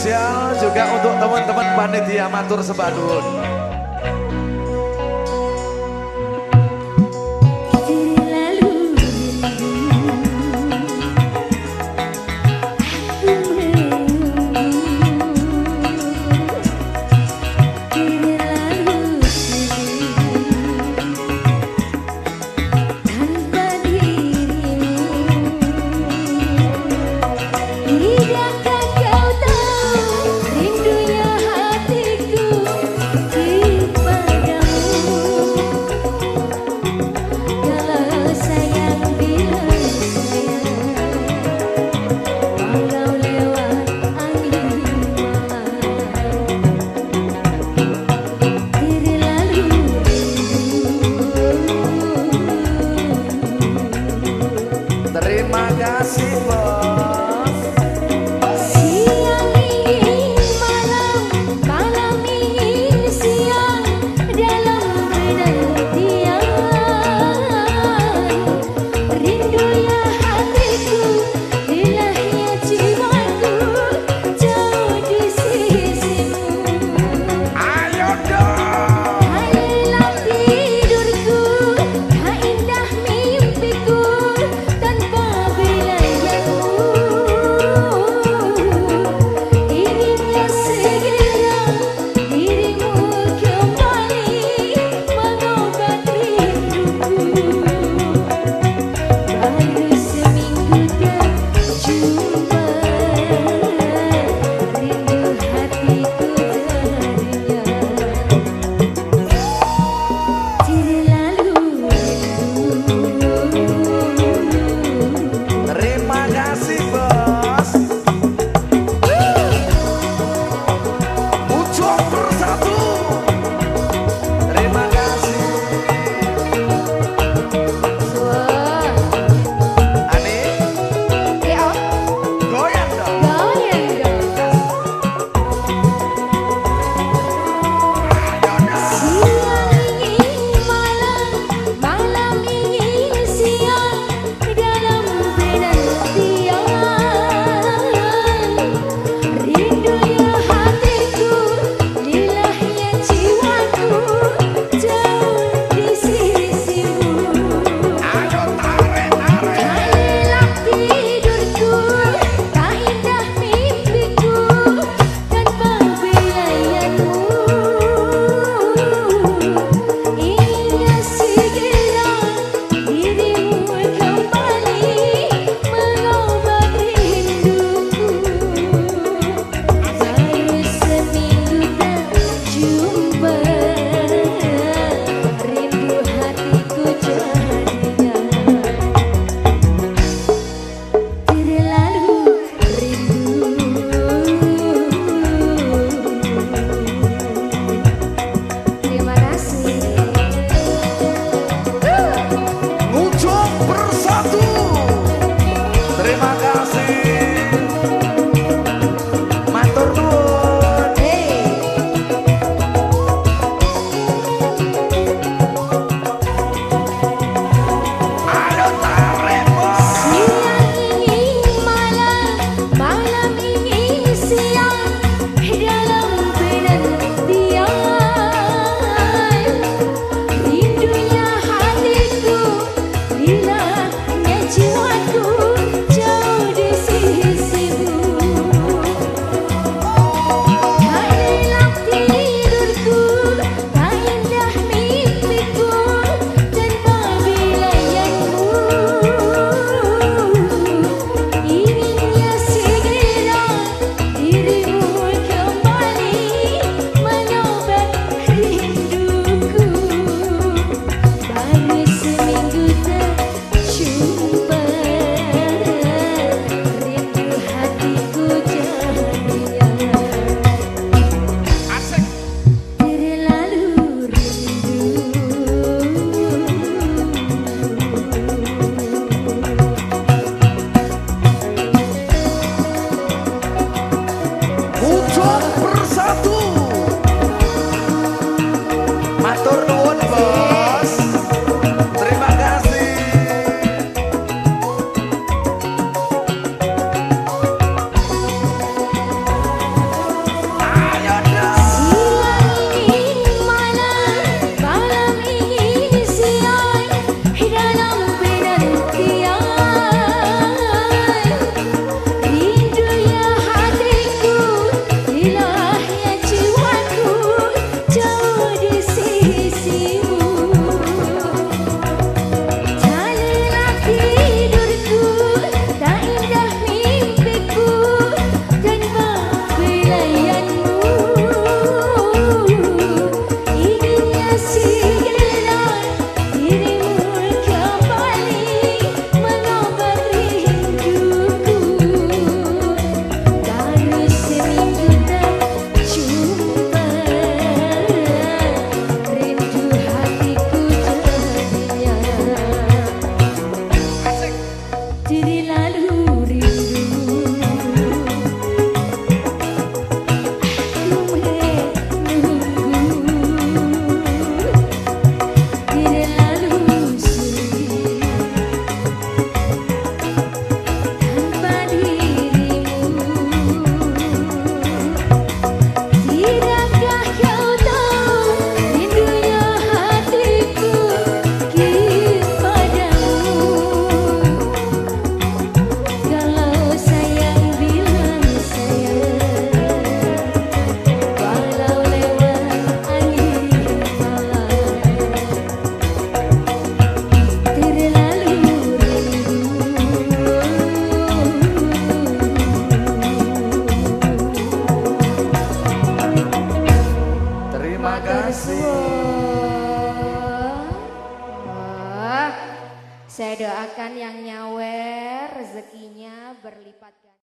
spesial juga untuk teman-teman panitia Matur Sebadun. terima João Sato saya doakan yang nyawer rezekinya berlipat ganda.